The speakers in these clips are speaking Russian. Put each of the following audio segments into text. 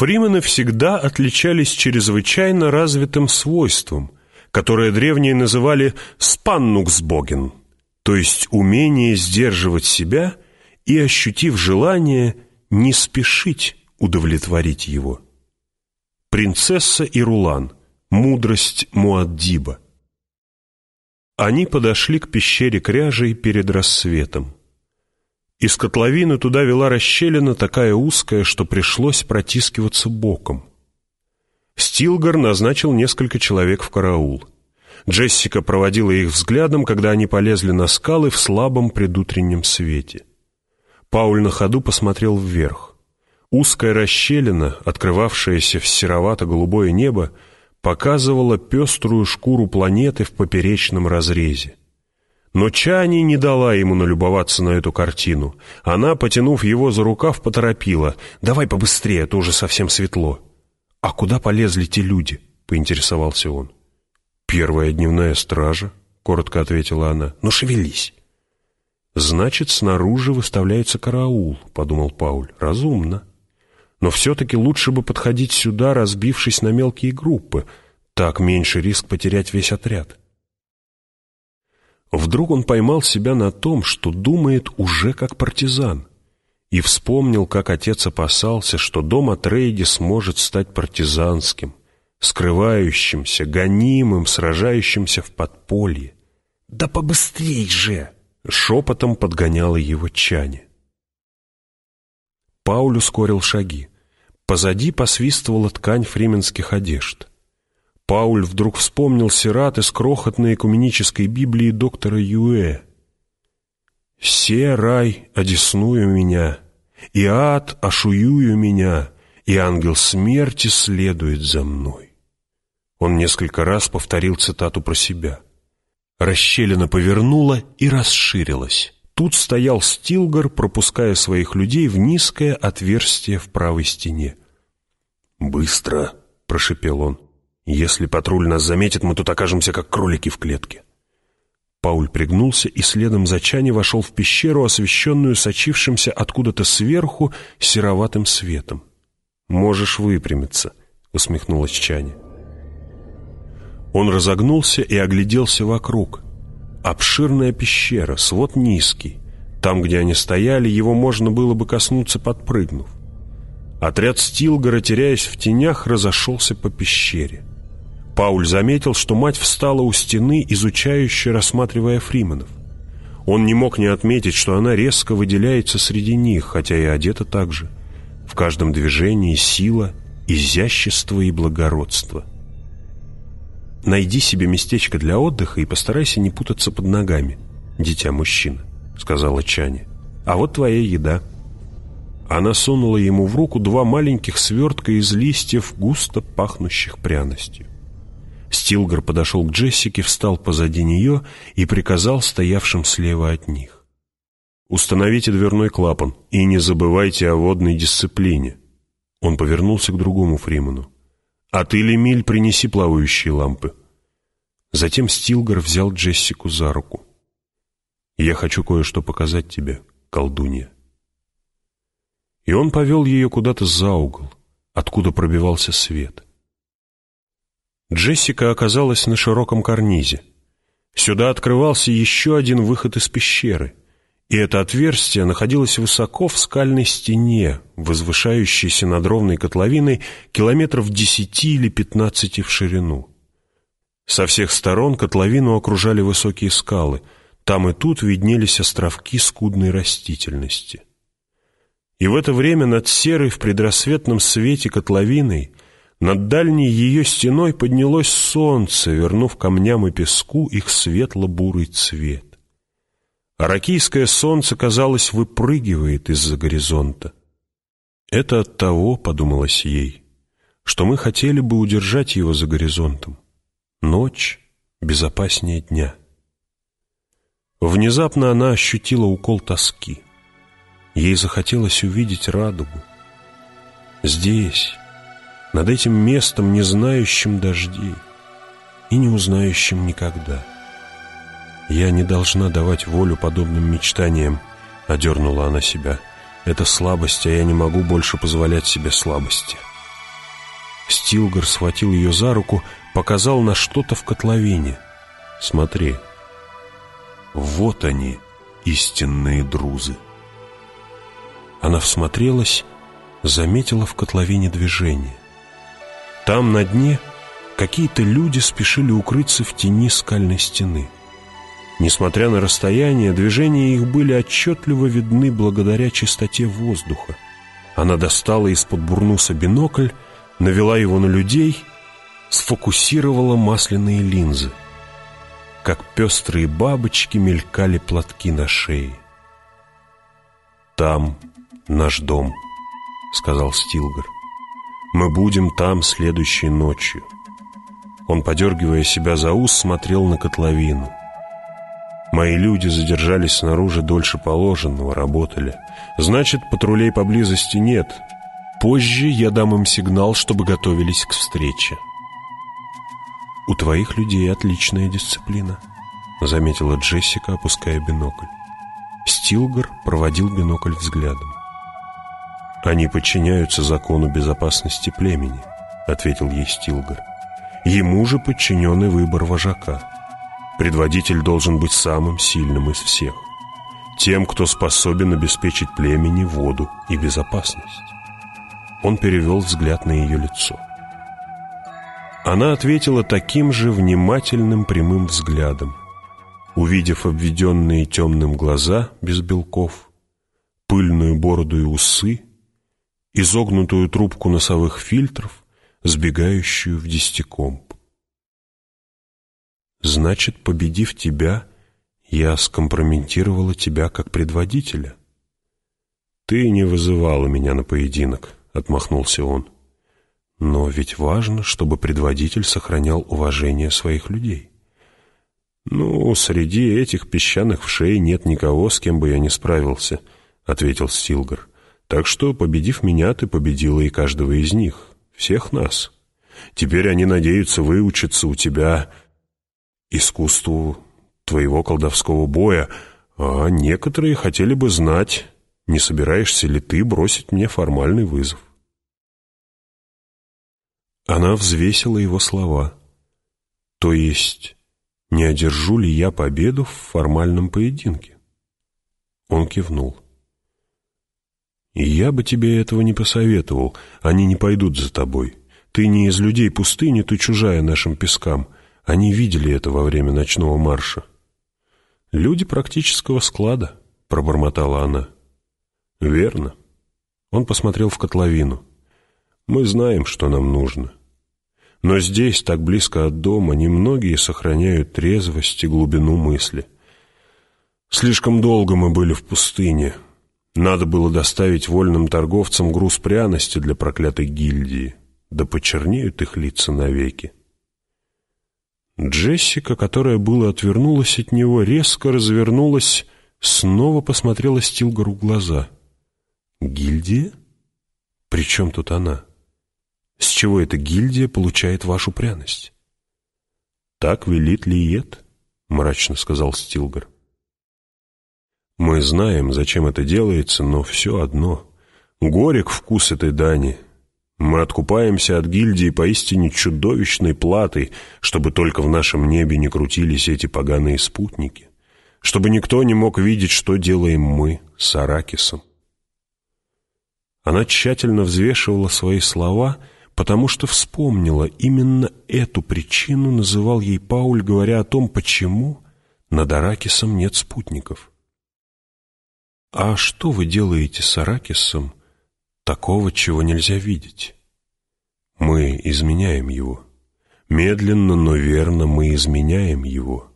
Фримены всегда отличались чрезвычайно развитым свойством, которое древние называли «спаннуксбоген», то есть умение сдерживать себя и, ощутив желание, не спешить удовлетворить его. Принцесса и Рулан. Мудрость Муаддиба. Они подошли к пещере кряжей перед рассветом. Из котловины туда вела расщелина такая узкая, что пришлось протискиваться боком. Стилгар назначил несколько человек в караул. Джессика проводила их взглядом, когда они полезли на скалы в слабом предутреннем свете. Пауль на ходу посмотрел вверх. Узкая расщелина, открывавшаяся в серовато-голубое небо, показывала пеструю шкуру планеты в поперечном разрезе. Но Чани не дала ему налюбоваться на эту картину. Она, потянув его за рукав, поторопила. «Давай побыстрее, а уже совсем светло». «А куда полезли те люди?» — поинтересовался он. «Первая дневная стража», — коротко ответила она. «Ну, шевелись». «Значит, снаружи выставляется караул», — подумал Пауль. «Разумно. Но все-таки лучше бы подходить сюда, разбившись на мелкие группы. Так меньше риск потерять весь отряд». Вдруг он поймал себя на том, что думает уже как партизан, и вспомнил, как отец опасался, что дом Атрейди сможет стать партизанским, скрывающимся, гонимым, сражающимся в подполье. «Да побыстрей же!» — шепотом подгоняла его Чане. Пауль ускорил шаги. Позади посвистывала ткань фрименских одежд. Пауль вдруг вспомнил сират из крохотной экуменической Библии доктора Юэ. «Се рай одесную меня, и ад ошуюю меня, и ангел смерти следует за мной». Он несколько раз повторил цитату про себя. Расщелина повернула и расширилась. Тут стоял Стилгар, пропуская своих людей в низкое отверстие в правой стене. «Быстро!» — прошепел он. Если патруль нас заметит, мы тут окажемся как кролики в клетке. Пауль пригнулся и следом за Чани вошел в пещеру, освещенную сочившимся откуда-то сверху сероватым светом. «Можешь выпрямиться», — усмехнулась Чани. Он разогнулся и огляделся вокруг. Обширная пещера, свод низкий. Там, где они стояли, его можно было бы коснуться, подпрыгнув. Отряд Стилгора, теряясь в тенях, разошелся по пещере. Пауль заметил, что мать встала у стены, изучающе рассматривая Фриманов. Он не мог не отметить, что она резко выделяется среди них, хотя и одета так же. В каждом движении сила, изящество и благородство. «Найди себе местечко для отдыха и постарайся не путаться под ногами, дитя-мужчина», — сказала Чане. «А вот твоя еда». Она сунула ему в руку два маленьких свертка из листьев, густо пахнущих пряностью. Стилгар подошел к Джессике, встал позади нее и приказал стоявшим слева от них. «Установите дверной клапан и не забывайте о водной дисциплине». Он повернулся к другому Фриману. «А ты, Лемиль, принеси плавающие лампы». Затем Стилгар взял Джессику за руку. «Я хочу кое-что показать тебе, колдунья». И он повел ее куда-то за угол, откуда пробивался свет. Джессика оказалась на широком карнизе. Сюда открывался еще один выход из пещеры, и это отверстие находилось высоко в скальной стене, возвышающейся над ровной котловиной километров десяти или пятнадцати в ширину. Со всех сторон котловину окружали высокие скалы, там и тут виднелись островки скудной растительности. И в это время над серой в предрассветном свете котловиной над дальней ее стеной поднялось солнце, вернув камням и песку их светло-бурый цвет. Аракийское солнце, казалось, выпрыгивает из-за горизонта. Это от того, подумалось ей, что мы хотели бы удержать его за горизонтом. Ночь безопаснее дня. Внезапно она ощутила укол тоски. Ей захотелось увидеть радугу. Здесь, над этим местом, не знающим дождей и не узнающим никогда. «Я не должна давать волю подобным мечтаниям», — одернула она себя. «Это слабость, а я не могу больше позволять себе слабости». Стилгар схватил ее за руку, показал на что-то в котловине. «Смотри, вот они, истинные друзы». Она всмотрелась, заметила в котловине движение. Там на дне какие-то люди спешили укрыться в тени скальной стены. Несмотря на расстояние, движения их были отчетливо видны благодаря чистоте воздуха. Она достала из-под бурнуса бинокль, навела его на людей, сфокусировала масляные линзы. Как пестрые бабочки мелькали платки на шее. «Там наш дом», — сказал Стилгар. «Мы будем там следующей ночью». Он, подергивая себя за ус, смотрел на котловину. Мои люди задержались снаружи дольше положенного, работали. Значит, патрулей поблизости нет. Позже я дам им сигнал, чтобы готовились к встрече. «У твоих людей отличная дисциплина», — заметила Джессика, опуская бинокль. Стилгар проводил бинокль взглядом. «Они подчиняются закону безопасности племени», — ответил ей Стилгар. «Ему же подчиненный выбор вожака». Предводитель должен быть самым сильным из всех. Тем, кто способен обеспечить племени воду и безопасность. Он перевел взгляд на ее лицо. Она ответила таким же внимательным прямым взглядом. Увидев обведенные темным глаза без белков, пыльную бороду и усы, изогнутую трубку носовых фильтров, сбегающую в десятикомб. Значит, победив тебя, я скомпрометировала тебя как предводителя. Ты не вызывала меня на поединок, отмахнулся он. Но ведь важно, чтобы предводитель сохранял уважение своих людей. Ну, среди этих песчаных вшей нет никого, с кем бы я не справился, ответил Стилгар. Так что, победив меня, ты победила и каждого из них, всех нас. Теперь они надеются выучиться у тебя искусству твоего колдовского боя, а некоторые хотели бы знать, не собираешься ли ты бросить мне формальный вызов. Она взвесила его слова. То есть, не одержу ли я победу в формальном поединке? Он кивнул. Я бы тебе этого не посоветовал, они не пойдут за тобой. Ты не из людей пустыни, ты чужая нашим пескам — они видели это во время ночного марша. «Люди практического склада», — пробормотала она. «Верно». Он посмотрел в котловину. «Мы знаем, что нам нужно. Но здесь, так близко от дома, немногие сохраняют трезвость и глубину мысли. Слишком долго мы были в пустыне. Надо было доставить вольным торговцам груз пряности для проклятой гильдии. Да почернеют их лица навеки. Джессика, которая было отвернулась от него, резко развернулась, снова посмотрела Стилгару в глаза. «Гильдия? При чем тут она? С чего эта гильдия получает вашу пряность?» «Так велит Лиет», — мрачно сказал Стилгар. «Мы знаем, зачем это делается, но все одно. Горек вкус этой дани, мы откупаемся от гильдии поистине чудовищной платой, чтобы только в нашем небе не крутились эти поганые спутники, чтобы никто не мог видеть, что делаем мы с Аракисом. Она тщательно взвешивала свои слова, потому что вспомнила именно эту причину называл ей Пауль, говоря о том, почему над Аракисом нет спутников. «А что вы делаете с Аракисом?» такого, чего нельзя видеть. Мы изменяем его. Медленно, но верно мы изменяем его.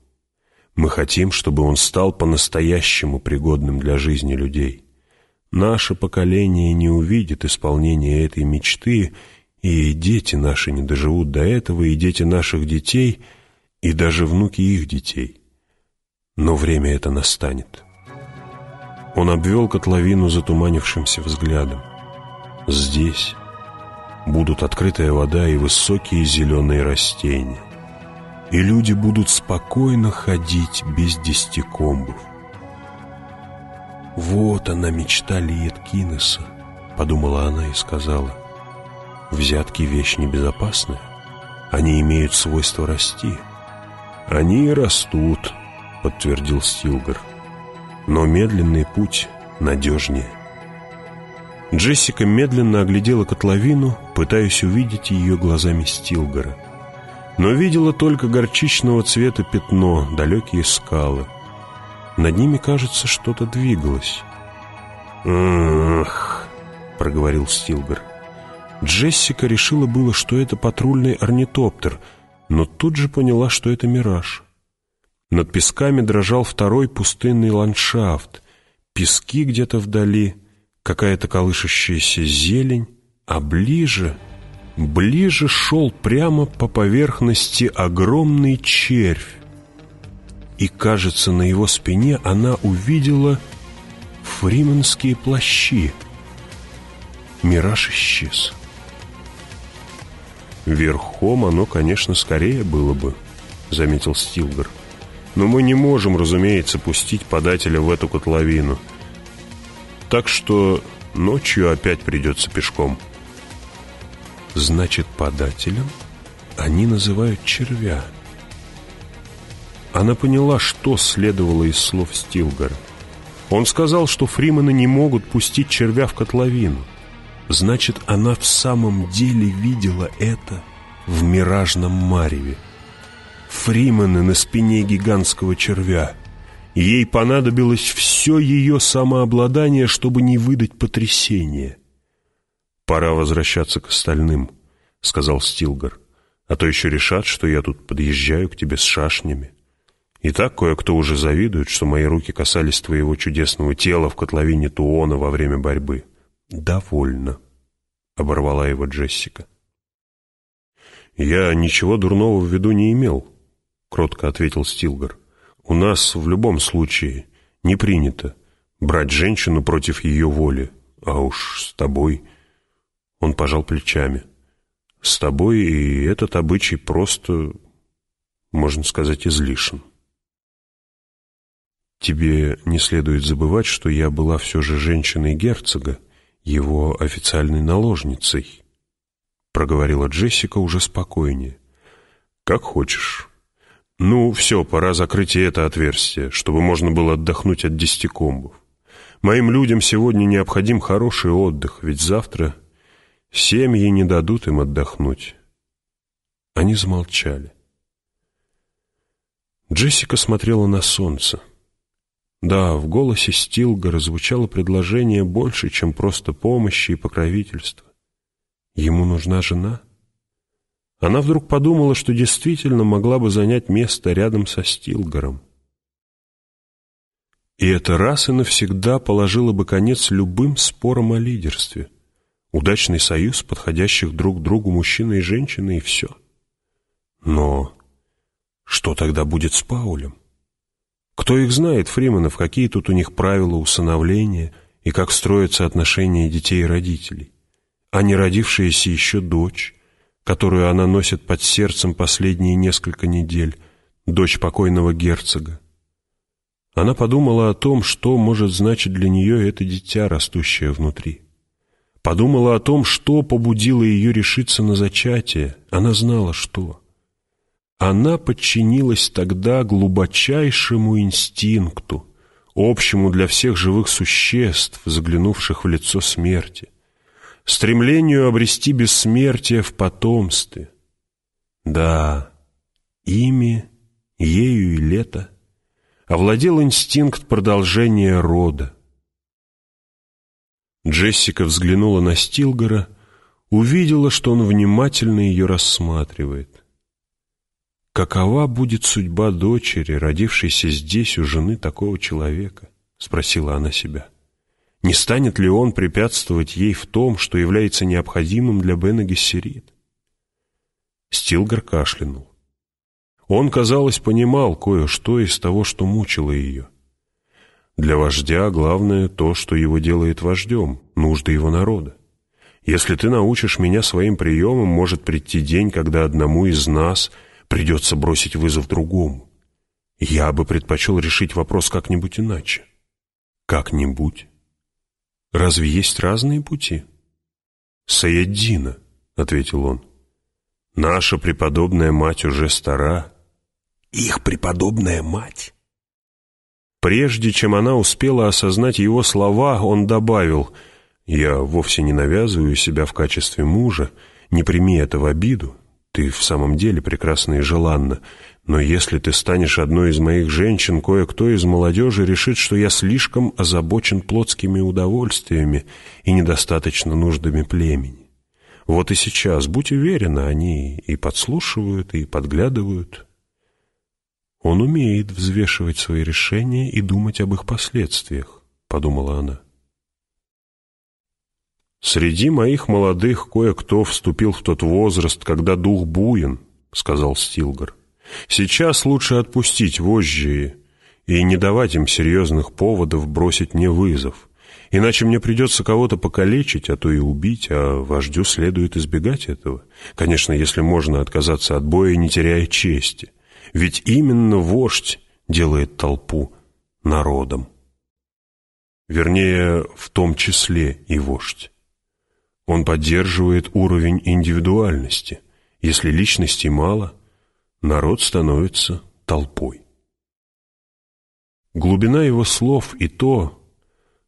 Мы хотим, чтобы он стал по-настоящему пригодным для жизни людей. Наше поколение не увидит исполнения этой мечты, и дети наши не доживут до этого, и дети наших детей, и даже внуки их детей. Но время это настанет. Он обвел котловину затуманившимся взглядом здесь будут открытая вода и высокие зеленые растения. И люди будут спокойно ходить без десятикомбов. «Вот она, мечта Лиет Кинеса», — подумала она и сказала. Взятки — вещь небезопасная. Они имеют свойство расти. Они растут, подтвердил Стилгар. Но медленный путь надежнее. Джессика медленно оглядела котловину, пытаясь увидеть ее глазами Стилгара. Но видела только горчичного цвета пятно, далекие скалы. Над ними, кажется, что-то двигалось. «Ах!» — проговорил Стилгар. Джессика решила было, что это патрульный орнитоптер, но тут же поняла, что это мираж. Над песками дрожал второй пустынный ландшафт. Пески где-то вдали, какая-то колышащаяся зелень, а ближе, ближе шел прямо по поверхности огромный червь. И, кажется, на его спине она увидела фрименские плащи. Мираж исчез. «Верхом оно, конечно, скорее было бы», — заметил Стилгар. «Но мы не можем, разумеется, пустить подателя в эту котловину. Так что ночью опять придется пешком». «Значит, подателем они называют червя». Она поняла, что следовало из слов Стилгара. Он сказал, что фримены не могут пустить червя в котловину. Значит, она в самом деле видела это в миражном мареве. Фримены на спине гигантского червя. Ей понадобилось все ее самообладание, чтобы не выдать потрясение. «Пора возвращаться к остальным», — сказал Стилгар. «А то еще решат, что я тут подъезжаю к тебе с шашнями». И так кое-кто уже завидует, что мои руки касались твоего чудесного тела в котловине Туона во время борьбы. «Довольно», — оборвала его Джессика. «Я ничего дурного в виду не имел», — кротко ответил Стилгар. «У нас в любом случае не принято брать женщину против ее воли, а уж с тобой...» Он пожал плечами. «С тобой и этот обычай просто, можно сказать, излишен». Тебе не следует забывать, что я была все же женщиной герцога, его официальной наложницей, проговорила Джессика уже спокойнее. Как хочешь. Ну, все, пора закрыть и это отверстие, чтобы можно было отдохнуть от десятикомбов. Моим людям сегодня необходим хороший отдых, ведь завтра семьи не дадут им отдохнуть. Они замолчали. Джессика смотрела на солнце. Да, в голосе Стилгара звучало предложение больше, чем просто помощи и покровительства. Ему нужна жена? Она вдруг подумала, что действительно могла бы занять место рядом со Стилгаром. И это раз и навсегда положило бы конец любым спорам о лидерстве. Удачный союз подходящих друг другу мужчины и женщины, и все. Но что тогда будет с Паулем? Кто их знает, Фрименов, какие тут у них правила усыновления и как строятся отношения детей и родителей? А не родившаяся еще дочь, которую она носит под сердцем последние несколько недель, дочь покойного герцога. Она подумала о том, что может значить для нее это дитя, растущее внутри. Подумала о том, что побудило ее решиться на зачатие. Она знала, что. Она подчинилась тогда глубочайшему инстинкту, общему для всех живых существ, заглянувших в лицо смерти, стремлению обрести бессмертие в потомстве. Да, ими, ею и лето овладел инстинкт продолжения рода. Джессика взглянула на Стилгора, увидела, что он внимательно ее рассматривает. «Какова будет судьба дочери, родившейся здесь у жены такого человека?» — спросила она себя. «Не станет ли он препятствовать ей в том, что является необходимым для Бена Гессерит?» Стилгар кашлянул. Он, казалось, понимал кое-что из того, что мучило ее. Для вождя главное то, что его делает вождем, нужды его народа. Если ты научишь меня своим приемам, может прийти день, когда одному из нас — Придется бросить вызов другому. Я бы предпочел решить вопрос как-нибудь иначе. Как-нибудь? Разве есть разные пути? Саяддина, — ответил он. «Наша преподобная мать уже стара». «Их преподобная мать?» Прежде чем она успела осознать его слова, он добавил, «Я вовсе не навязываю себя в качестве мужа, не прими это в обиду, ты в самом деле прекрасна и желанна, но если ты станешь одной из моих женщин, кое-кто из молодежи решит, что я слишком озабочен плотскими удовольствиями и недостаточно нуждами племени. Вот и сейчас, будь уверена, они и подслушивают, и подглядывают. Он умеет взвешивать свои решения и думать об их последствиях, подумала она. «Среди моих молодых кое-кто вступил в тот возраст, когда дух буен», — сказал Стилгар. Сейчас лучше отпустить вожжи и не давать им серьезных поводов бросить мне вызов. Иначе мне придется кого-то покалечить, а то и убить, а вождю следует избегать этого. Конечно, если можно отказаться от боя, не теряя чести. Ведь именно вождь делает толпу народом. Вернее, в том числе и вождь. Он поддерживает уровень индивидуальности. Если личностей мало – народ становится толпой. Глубина его слов и то,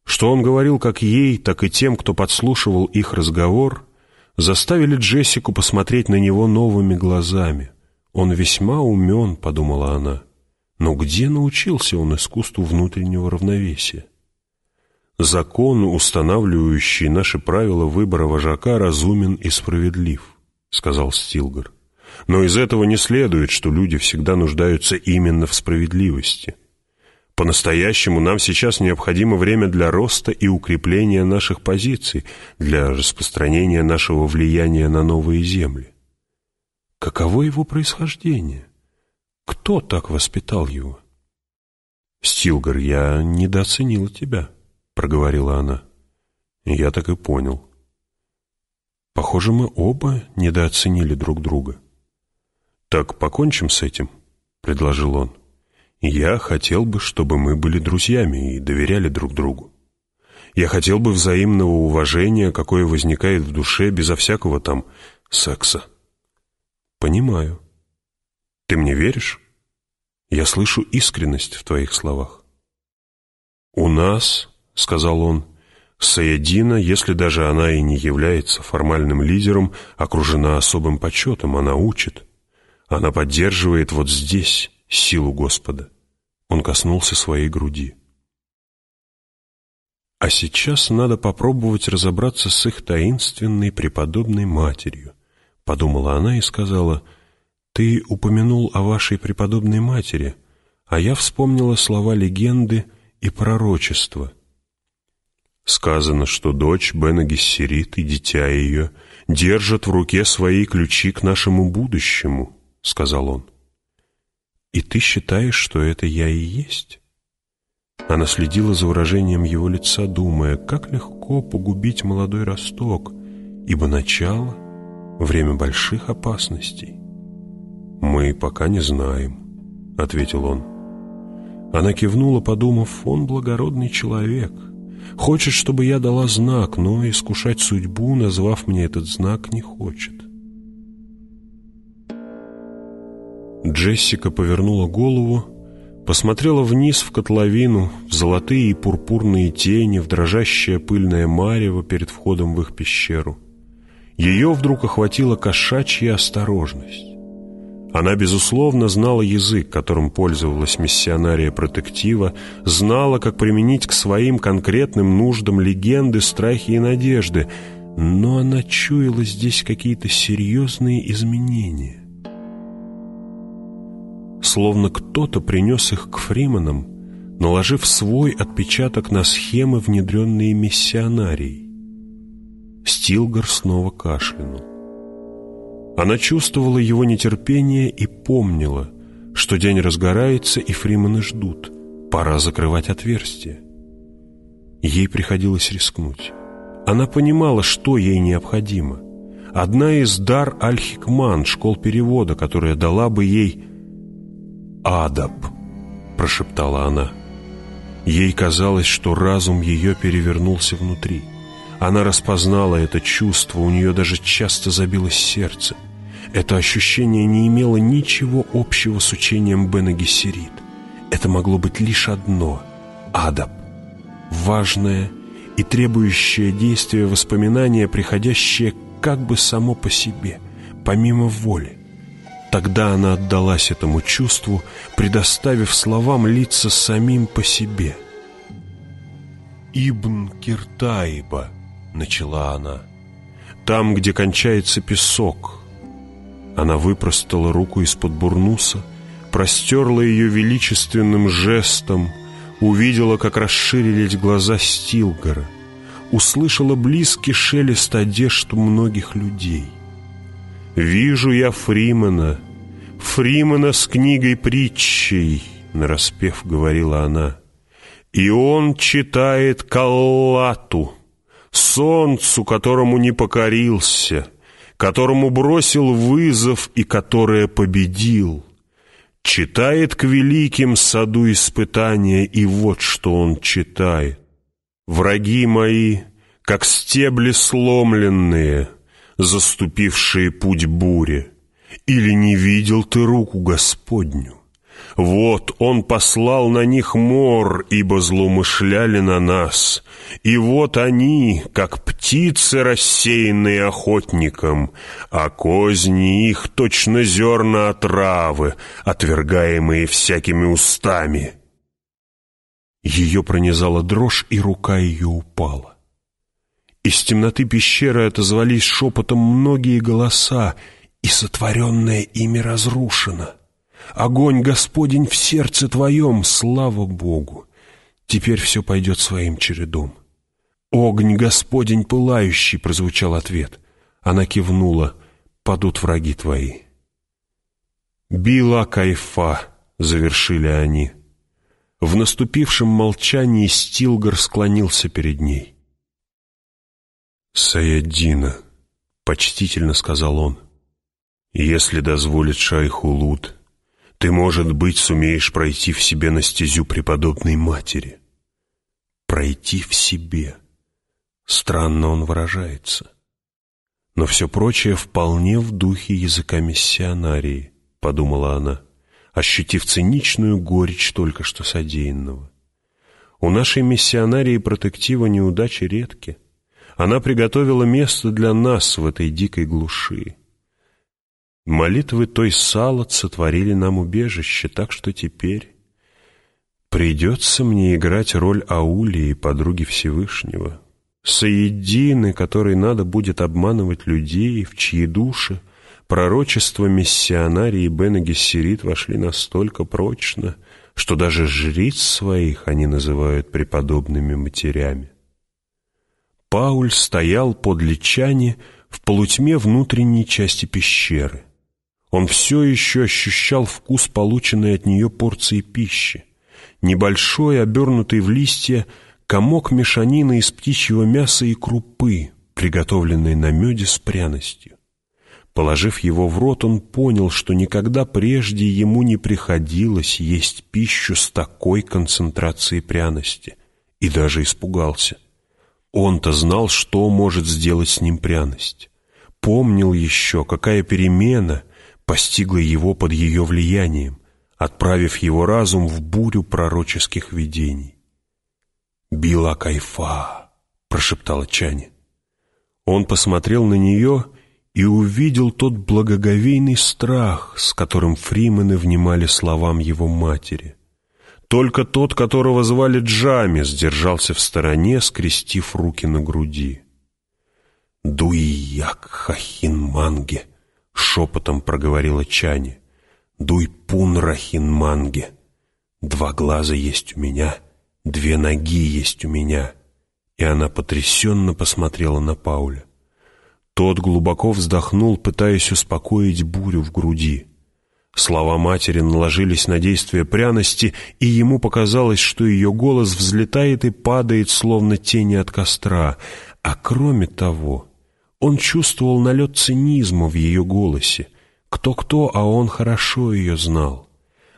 что он говорил как ей, так и тем, кто подслушивал их разговор, заставили Джессику посмотреть на него новыми глазами. «Он весьма умен», — подумала она, — «но где научился он искусству внутреннего равновесия?» «Закон, устанавливающий наши правила выбора вожака, разумен и справедлив», — сказал Стилгар. Но из этого не следует, что люди всегда нуждаются именно в справедливости. По-настоящему нам сейчас необходимо время для роста и укрепления наших позиций, для распространения нашего влияния на новые земли. Каково его происхождение? Кто так воспитал его? «Стилгар, я недооценила тебя», — проговорила она. Я так и понял. Похоже, мы оба недооценили друг друга. «Так покончим с этим», — предложил он. «Я хотел бы, чтобы мы были друзьями и доверяли друг другу. Я хотел бы взаимного уважения, какое возникает в душе безо всякого там секса». «Понимаю. Ты мне веришь? Я слышу искренность в твоих словах». «У нас», — сказал он, — Саядина, если даже она и не является формальным лидером, окружена особым почетом, она учит. Она поддерживает вот здесь силу Господа. Он коснулся своей груди. А сейчас надо попробовать разобраться с их таинственной преподобной матерью, подумала она и сказала, «Ты упомянул о вашей преподобной матери, а я вспомнила слова легенды и пророчества. Сказано, что дочь Бена Гессерит и дитя ее держат в руке свои ключи к нашему будущему, — сказал он. «И ты считаешь, что это я и есть?» Она следила за выражением его лица, думая, как легко погубить молодой росток, ибо начало — время больших опасностей. «Мы пока не знаем», — ответил он. Она кивнула, подумав, он благородный человек. Хочет, чтобы я дала знак, но искушать судьбу, назвав мне этот знак, не хочет. Джессика повернула голову, посмотрела вниз в котловину, в золотые и пурпурные тени, в дрожащее пыльное марево перед входом в их пещеру. Ее вдруг охватила кошачья осторожность. Она, безусловно, знала язык, которым пользовалась миссионария протектива, знала, как применить к своим конкретным нуждам легенды, страхи и надежды, но она чуяла здесь какие-то серьезные изменения словно кто-то принес их к Фриманам, наложив свой отпечаток на схемы, внедренные миссионарией. Стилгар снова кашлянул. Она чувствовала его нетерпение и помнила, что день разгорается и Фриманы ждут. Пора закрывать отверстие. Ей приходилось рискнуть. Она понимала, что ей необходимо. Одна из дар Аль-Хикман, школ перевода, которая дала бы ей Адаб!» — прошептала она. Ей казалось, что разум ее перевернулся внутри. Она распознала это чувство, у нее даже часто забилось сердце. Это ощущение не имело ничего общего с учением Бена Гессерит. Это могло быть лишь одно — адаб. Важное и требующее действия воспоминание, приходящее как бы само по себе, помимо воли. Тогда она отдалась этому чувству, предоставив словам литься самим по себе. «Ибн Киртаиба», — начала она, — «там, где кончается песок». Она выпростала руку из-под бурнуса, простерла ее величественным жестом, увидела, как расширились глаза Стилгора, услышала близкий шелест одежд многих людей. «Вижу я Фримена, Фримена с книгой притчей», — нараспев говорила она. «И он читает Каллату, солнцу, которому не покорился, которому бросил вызов и которое победил. Читает к великим саду испытания, и вот что он читает. Враги мои, как стебли сломленные, заступившие путь буре, или не видел ты руку Господню? Вот Он послал на них мор, ибо злоумышляли на нас. И вот они, как птицы, рассеянные охотником, а козни их точно зерна отравы, отвергаемые всякими устами. Ее пронизала дрожь, и рука ее упала. Из темноты пещеры отозвались шепотом многие голоса, и сотворенное ими разрушено. Огонь Господень в сердце твоем, слава Богу! Теперь все пойдет своим чередом. «Огонь Господень пылающий!» — прозвучал ответ. Она кивнула. «Падут враги твои». «Била кайфа!» — завершили они. В наступившем молчании Стилгар склонился перед ней. «Саяддина», — почтительно сказал он, — «если дозволит шайху Лут, ты, может быть, сумеешь пройти в себе на стезю преподобной матери». «Пройти в себе». Странно он выражается. Но все прочее вполне в духе языка миссионарии, подумала она, ощутив циничную горечь только что содеянного. У нашей миссионарии протектива неудачи редки. Она приготовила место для нас в этой дикой глуши. Молитвы той Салат сотворили нам убежище, так что теперь придется мне играть роль Аулии, подруги Всевышнего, Соедины, которой надо будет обманывать людей, в чьи души пророчества миссионарии Бена Гессерит вошли настолько прочно, что даже жриц своих они называют преподобными матерями. Пауль стоял под личани в полутьме внутренней части пещеры. Он все еще ощущал вкус полученной от нее порции пищи. Небольшой, обернутый в листья, комок мешанины из птичьего мяса и крупы, приготовленной на меде с пряностью. Положив его в рот, он понял, что никогда прежде ему не приходилось есть пищу с такой концентрацией пряности, и даже испугался. Он-то знал, что может сделать с ним пряность. Помнил еще, какая перемена постигла его под ее влиянием, отправив его разум в бурю пророческих видений. «Била кайфа!» — прошептала Чани. Он посмотрел на нее и увидел тот благоговейный страх, с которым фримены внимали словам его матери. Только тот, которого звали Джами, сдержался в стороне, скрестив руки на груди. «Дуияк хахин манге», — шепотом проговорила Чани. «Дуй пун рахин манге. Два глаза есть у меня, две ноги есть у меня». И она потрясенно посмотрела на Пауля. Тот глубоко вздохнул, пытаясь успокоить бурю в груди. Слова матери наложились на действие пряности, и ему показалось, что ее голос взлетает и падает, словно тени от костра. А кроме того, он чувствовал налет цинизма в ее голосе. Кто-кто, а он хорошо ее знал.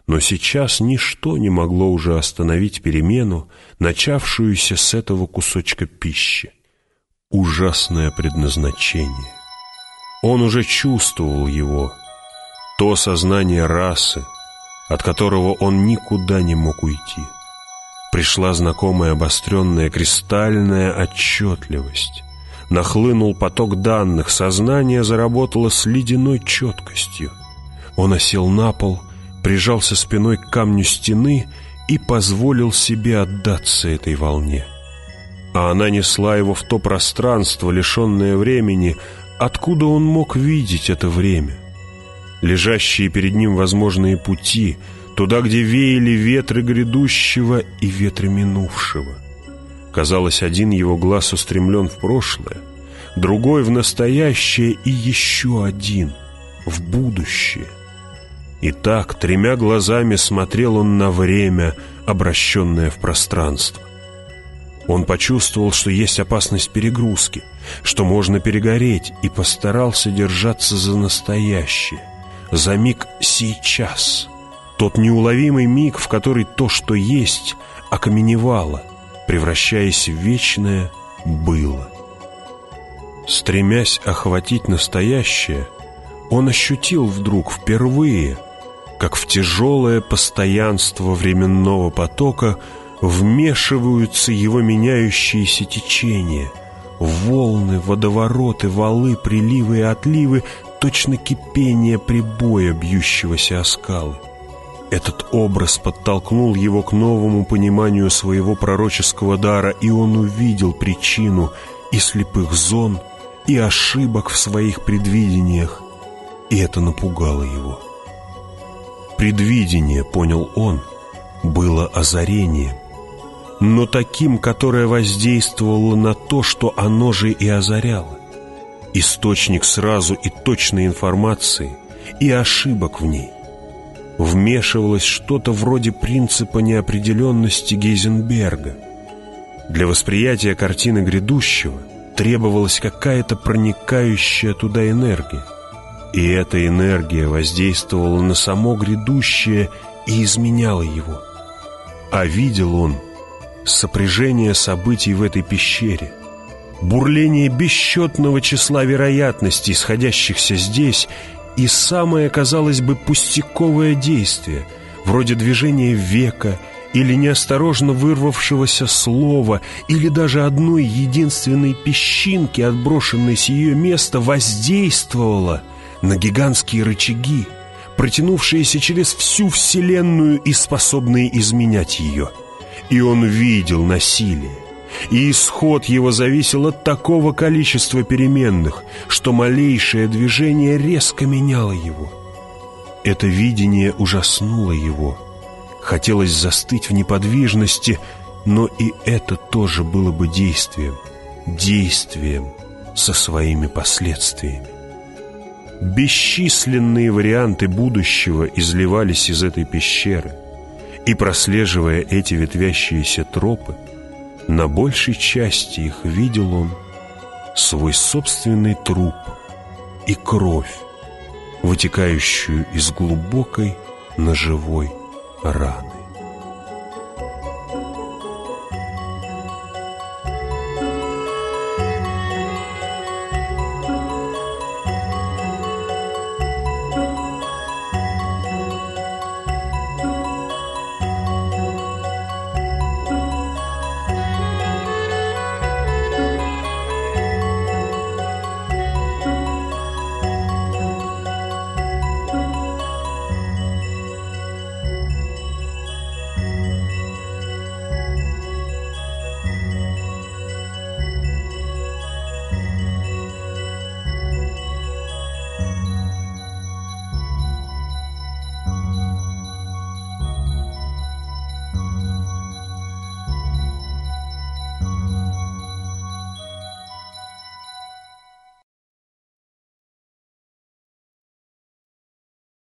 Но сейчас ничто не могло уже остановить перемену, начавшуюся с этого кусочка пищи. ужасное предназначение. Он уже чувствовал его, то сознание расы, от которого он никуда не мог уйти. Пришла знакомая обостренная кристальная отчетливость. Нахлынул поток данных, сознание заработало с ледяной четкостью. Он осел на пол, прижался спиной к камню стены и позволил себе отдаться этой волне. А она несла его в то пространство, лишенное времени, откуда он мог видеть это время. Лежащие перед ним возможные пути, туда, где веяли ветры грядущего и ветры минувшего. Казалось, один его глаз устремлен в прошлое, другой в настоящее и еще один в будущее. И так тремя глазами смотрел он на время, обращенное в пространство. Он почувствовал, что есть опасность перегрузки, что можно перегореть, и постарался держаться за настоящее, за миг сейчас. Тот неуловимый миг, в который то, что есть, окаменевало, превращаясь в вечное «было». Стремясь охватить настоящее, он ощутил вдруг впервые – как в тяжелое постоянство временного потока вмешиваются его меняющиеся течения, волны, водовороты, валы, приливы и отливы, точно кипение прибоя, бьющегося о скалы. Этот образ подтолкнул его к новому пониманию своего пророческого дара, и он увидел причину и слепых зон, и ошибок в своих предвидениях, и это напугало его. Предвидение, понял он, было озарением, но таким, которое воздействовало на то, что оно же и озаряло. Источник сразу и точной информации, и ошибок в ней. Вмешивалось что-то вроде принципа неопределенности Гейзенберга. Для восприятия картины грядущего требовалась какая-то проникающая туда энергия. И эта энергия воздействовала на само грядущее и изменяла его. А видел он сопряжение событий в этой пещере, бурление бесчетного числа вероятностей, исходящихся здесь, и самое, казалось бы, пустяковое действие, вроде движения века или неосторожно вырвавшегося слова, или даже одной единственной песчинки, отброшенной с ее места, воздействовало – на гигантские рычаги, протянувшиеся через всю Вселенную и способные изменять ее. И он видел насилие. И исход его зависел от такого количества переменных, что малейшее движение резко меняло его. Это видение ужаснуло его. Хотелось застыть в неподвижности, но и это тоже было бы действием. Действием со своими последствиями. Бесчисленные варианты будущего изливались из этой пещеры, и, прослеживая эти ветвящиеся тропы, на большей части их видел он свой собственный труп и кровь, вытекающую из глубокой ножевой раны.